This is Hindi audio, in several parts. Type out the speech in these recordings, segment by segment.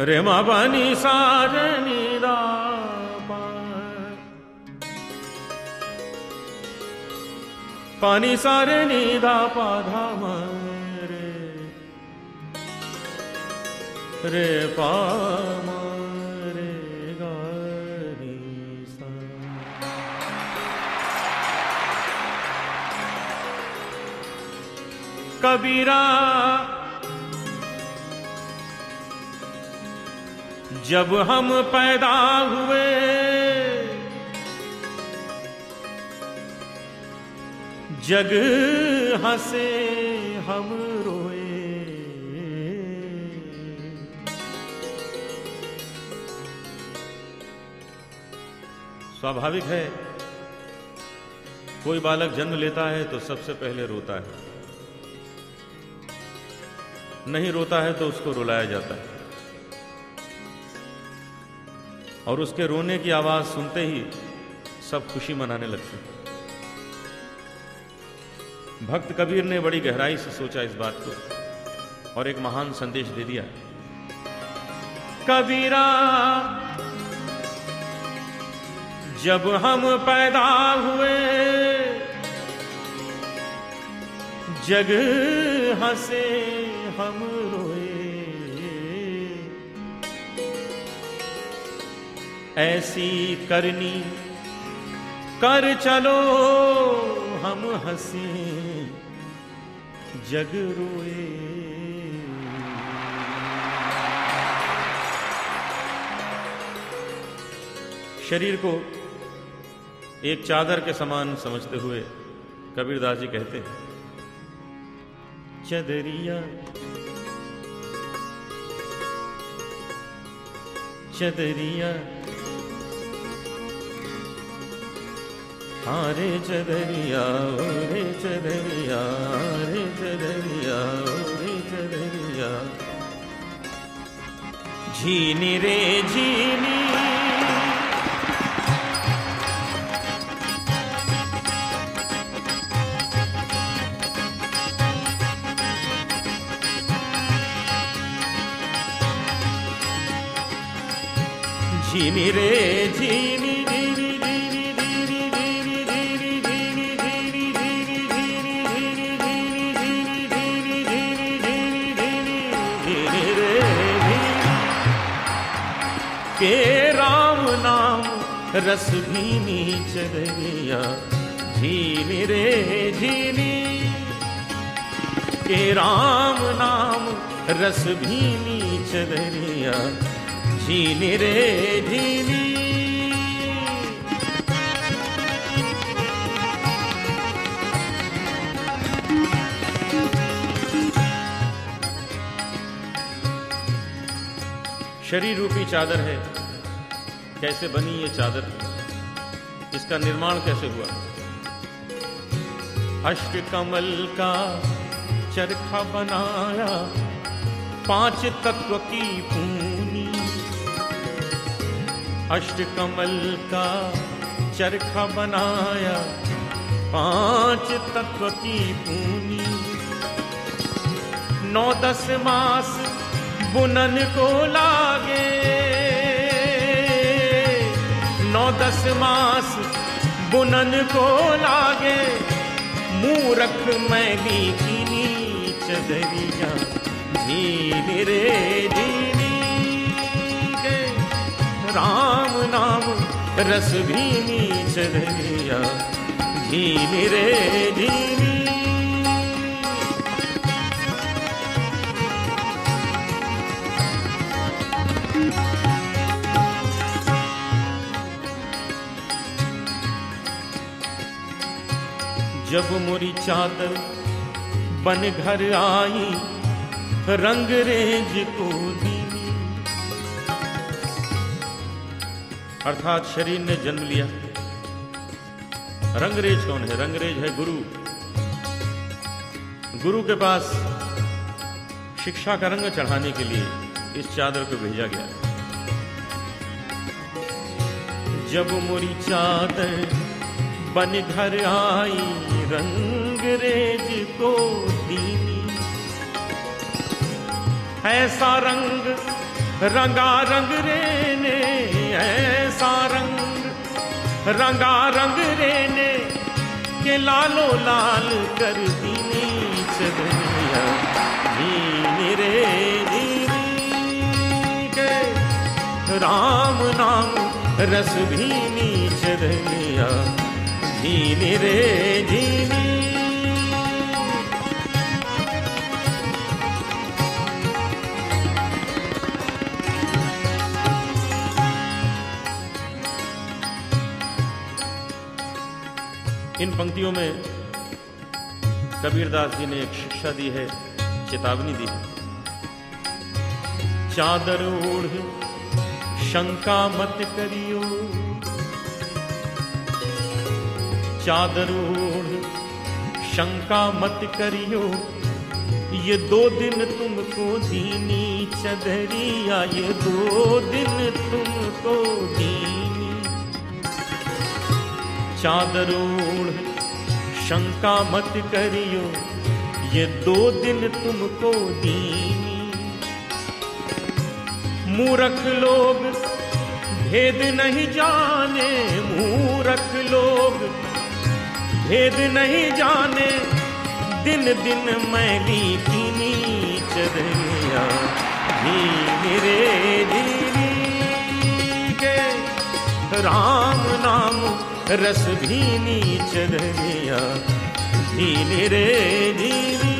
रे सारे दा पानी सारे दा पाधा रे रे पा रे गा कबीरा जब हम पैदा हुए। जग हंसे हम रोए। स्वाभाविक है, कोई बालक जन्म लेता है तो सबसे पहले रोता है। नहीं रोता है तो उसको रुलाया जाता है। और उसके रोने की आवाज़ सुनते ही सब खुशी मनाने लगते भक्त कबीर ने बड़ी गहराई से सोचा इस बात को और एक महान संदेश दे दिया। कबीरा, जब हम पैदा हुए, जग हंसे हम रोए। ऐसी करनी। कर चलो, हम हंसे। जग रोए। शरीर को एक चादर के समान समझते हुए कबीरदास जी कहते हैं, चदरिया चदरिया Hare Ceberiya, Hare Ceberiya, Hare Ceberiya, Hare Ceberiya. Jini re jini. ঝিনি রে ঝিনি के राम नाम रस भीनी चदरिया झीनी रे झीनी। के राम नाम रस भीनी चदरिया झीनी रे झीनी। शरीर रूपी चादर है। कैसे बनी ये चादर? इसका निर्माण कैसे हुआ? अष्ट कमल का चरखा बनाया, पाँच तत्व की पूनी। अष्ट कमल का चरखा बनाया, पाँच तत्व की पूनी। नौ दस मास बुनन को लागे। नौ दस मास बुनन को लागे। मूरख मैली की चदरिया धीरे रे के। राम नाम रस भीनी चदरिया धीरे रे झीली जब मोरी चादर बन घर आई, रंग रेज को दीनी अर्थात शरीर ने जन्म लिया। रंगरेज कौन है? रंगरेज है गुरु। गुरु के पास शिक्षा का रंग चढ़ाने के लिए इस चादर को भेजा गया। जब मोरी चादर बन घर आई रंग रेज को दीनी ऐसा रंग रंगा रंग रेने, ऐसा रंग रंगा रंग रे ने के लालो लाल कर दीनी नी रे, दीनी के। राम नाम रस भीनी चदरिया धीनी रे धीनी इन पंक्तियों में कबीरदास जी ने एक शिक्षा दी है, चेतावनी दी है। चादर ओढ़, शंका मत करियो चादर ओढ़ शंका मत करियो। ये दो दिन तुमको दीनी चदरिया ये दो दिन तुमको दीनी चादर ओढ़ शंका मत करियो, ये दो दिन तुमको दीनी मूरख लोग, भेद नहीं जाने, मूरख लोग भेद नहीं जाने। दिन दिन मैली कीनी चदरिया धीरे रे धीरी के राम नाम रस भीनी चदरिया धीरे धीरी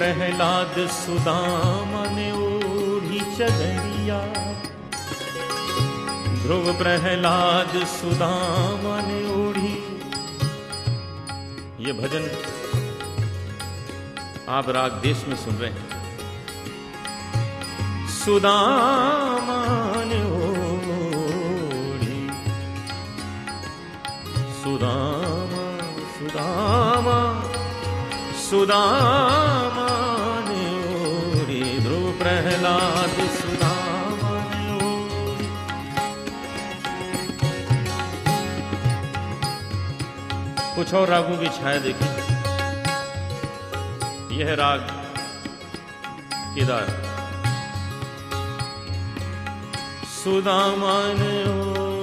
प्रहलाद सुदामा ने ओढ़ी चदरिया। ध्रुव प्रहलाद सुदामा ने ओढ़ी। ये भजन आप राग देश में सुन रहे हैं। सुदामा ने ओढ़ी। सुदामा सुदामा सुदामा कुछ और रागों की छाया देखिए यह राग केदार। सुदामा ने ओरी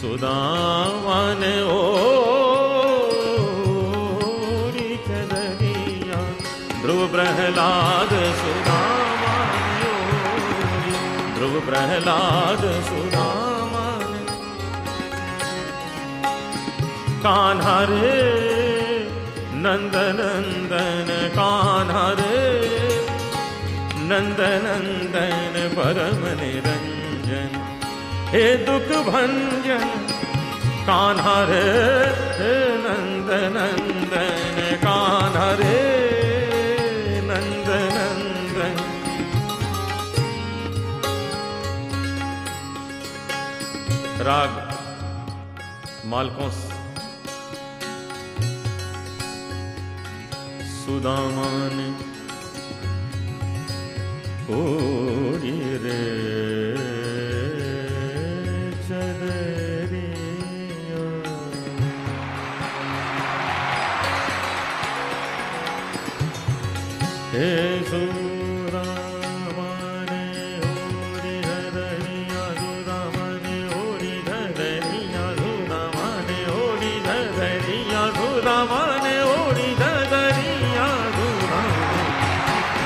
सुदामन ओरी प्रहलाद सुदामन कान्हा रे नंद नंदन कान्हा रे नंद नंदन परम निरंजन। हे दुख भंजन कान्हा रे राग मालकों सुदामान ओरी रे हे सुदामाने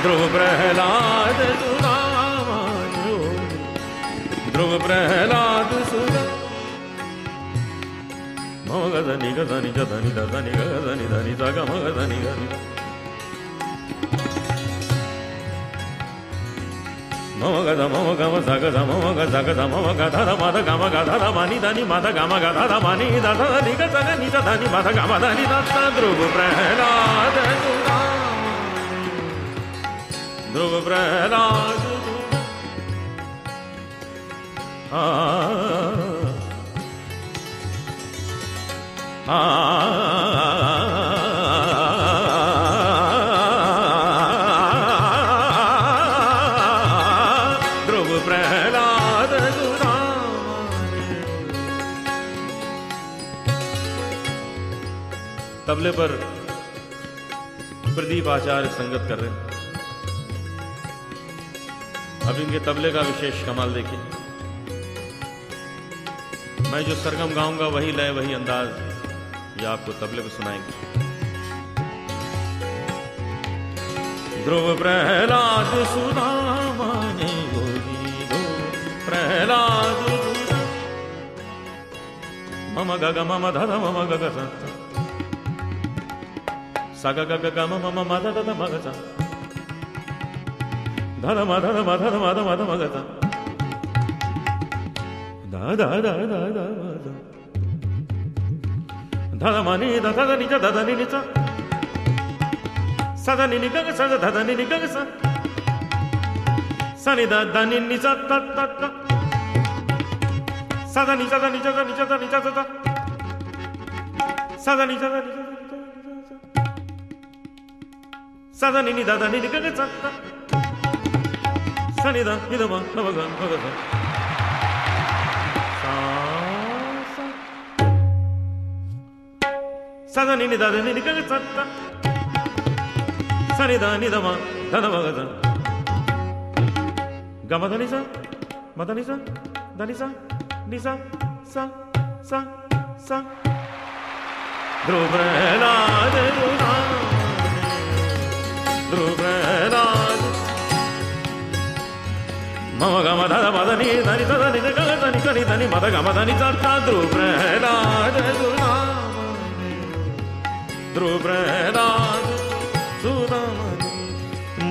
ध्रुव प्रहलाद ध्रुव प्रहलाद सुरा मगध निग धनि ज धनि द धनि ग मम गध मम गम सग ध मम ग सग ध मम ग ध मद गम ग ध मनि धनि मद गम ग ध मनि द ध नि ग धनि मद गम धनि दत्त ध्रुव प्रहलाद सुरा ध्रुव प्रहलाद ध्रुव प्रहलाद तबले पर प्रदीप आचार्य संगत कर रहे हैं अब इनके तबले का विशेष कमाल देखिए। मैं जो सरगम गाऊँगा, वही लय, वही अंदाज ये आपको तबले पे सुनाएँगे। ध्रुव प्रहलाद सुदामा ने गोरी गो प्रहलाद मम गग, मम धद मम गग स स ग ग ग ग ಧನ ಮಧನ ಮಧನ ಮದ ಮದ ಮಗತ ದ ದ ದ ದ ಧನ ಮನಿ ಧನ ನಿಜ ಧನ ನಿಜ ಸದ ನಿನಿ ಗಗ ಸದ ಧದ ನಿನಿ ಗಗ ಸ ಸನಿ ದ ದ ನಿನಿ ಸ ತ ತ ತ ಸದ ನಿಜ ದ ನಿಜ ದ ನಿಜ ದ ನಿಜ ದ ಸದ ನಿಜ ದ ನಿಜ ಸದ ನಿನಿ ದ ದ ನಿನಿ ಗಗ ಸ ತ 산이다. 믿어봐. 넘어가 넘어가 사산이니 다산이니 까갔다. 산이다 믿어봐. 다 넘어가자. 가마다니사. 마다니사. 다니사. 니사. 사사사. 드로브레나 드로나. మమ గమ ధద మదని ధని ధద నిధ గగ ధని కని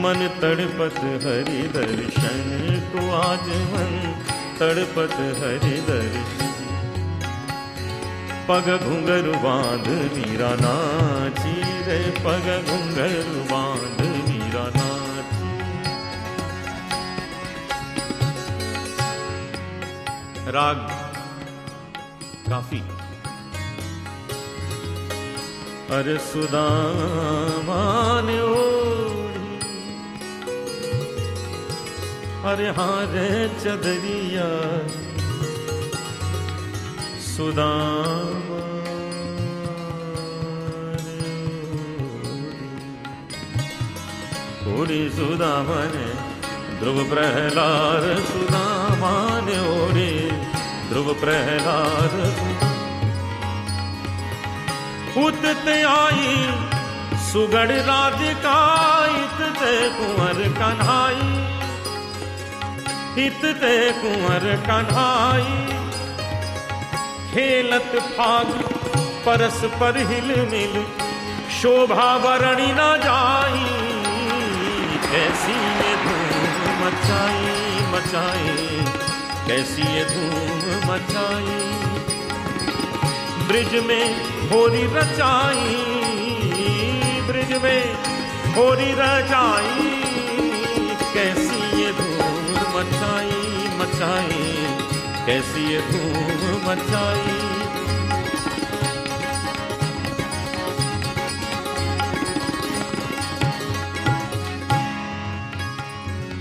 मन तड़पत हरि दर्शन को आज मन तड़पत हरि दर्शन। पग घुंघरू बाँध वीरा नाची रे, पग घुंघरू बाँध वीरा ना राग काफ़ी। अरे सुदामान ओढ़ी। अरे हाँ रे चदरिया। सुदामा ओढ़ी। सुदामन ध्रुव प्रहलाद सुदामान ओढ़ी ध्रुव प्रहलाद। उतते आई सुगढ़ राधिका इतते कुंवर कन्हाई। इतते कुंवर कन्हाई। खेलत फाग परस पर हिल मिल, शोभा वरणी न जाई। कैसी ये धूम मचाई मचाई, कैसी ये धूम मचाई। ब्रिज में होरी रचाई, ब्रिज में होरी रचाई, कैसी ये धूम मचाई मचाई, कैसी ये धूम मचाई।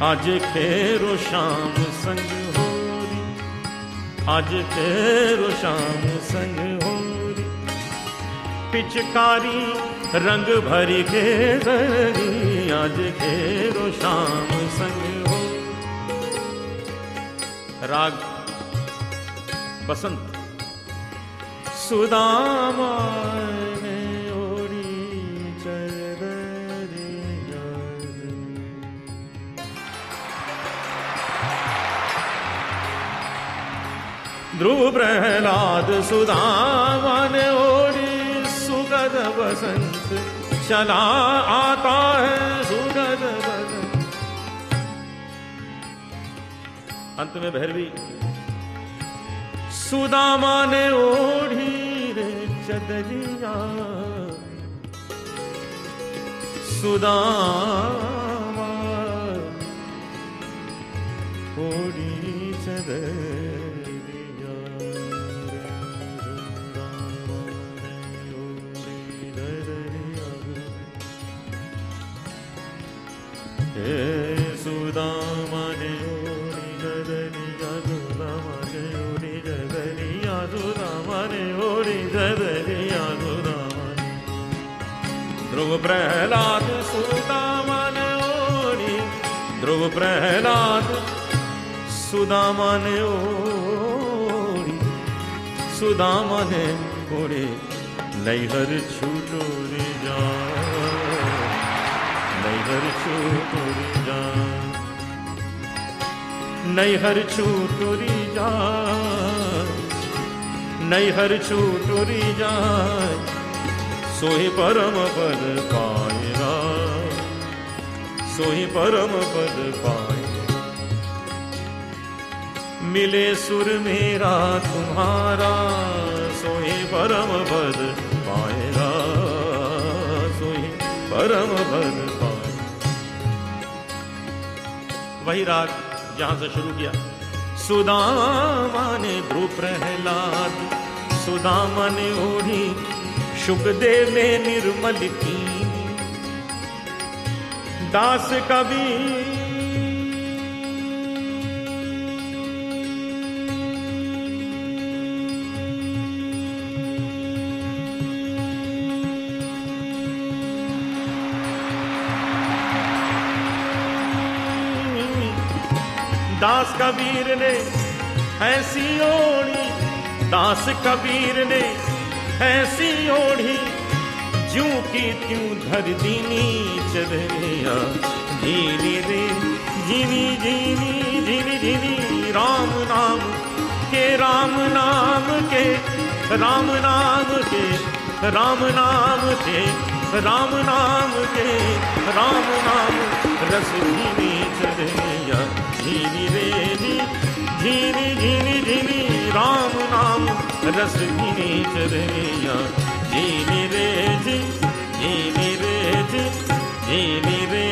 आज खेरो शाम संग आज खेरो शाम संग हो पिचकारी रंग भरी के दरी आज खेरो शाम संग हो राग, बसंत। सुदामा ध्रुव प्रहलाद सुदामन ओढ़ी सुगद बसंत चला आता है सुगद अंत में भैरवी सुदामा ने ओढ़ी रे चदरिया सुदामा ओढ़ी चदरिया ध्रुव प्रहलाद सुदामा ने ओढ़ी ध्रुव प्रहलाद सुदामन ने ओढ़ी सुदामा ने ओढ़ी नैहर छूटोरी जा। नैहर छूटोरी जा। नैहर छूटोरी जा। नैहर छूटोरी जा। सोही परम पद पाएगा सोही परम पद पाए मिले सुर मेरा तुम्हारा सोही परम पद पाएगा सोही परम पद पाए वही राग जहाँ से शुरू किया। सुदामा ने ध्रुव प्रहलाद, सुदामा ने ओढ़ी सुखदेव ने निर्मल की। दास कवि। दास कबीर ने ऐसी ओढ़ी। दास कबीर ने ऐसी ओढ़ी जू की त्यों धर दीनी चदरिया जीनी रे जीनी जीनी जीनी जीनी राम नाम के, राम नाम के, राम नाम के, राम नाम के, राम नाम के, राम नाम रस धीनी चदरिया झीनी रे झीनी झीनी झीनी राम नाम रस धीनी चदरिया झीनी रे जी झीनी रे जी झीनी रे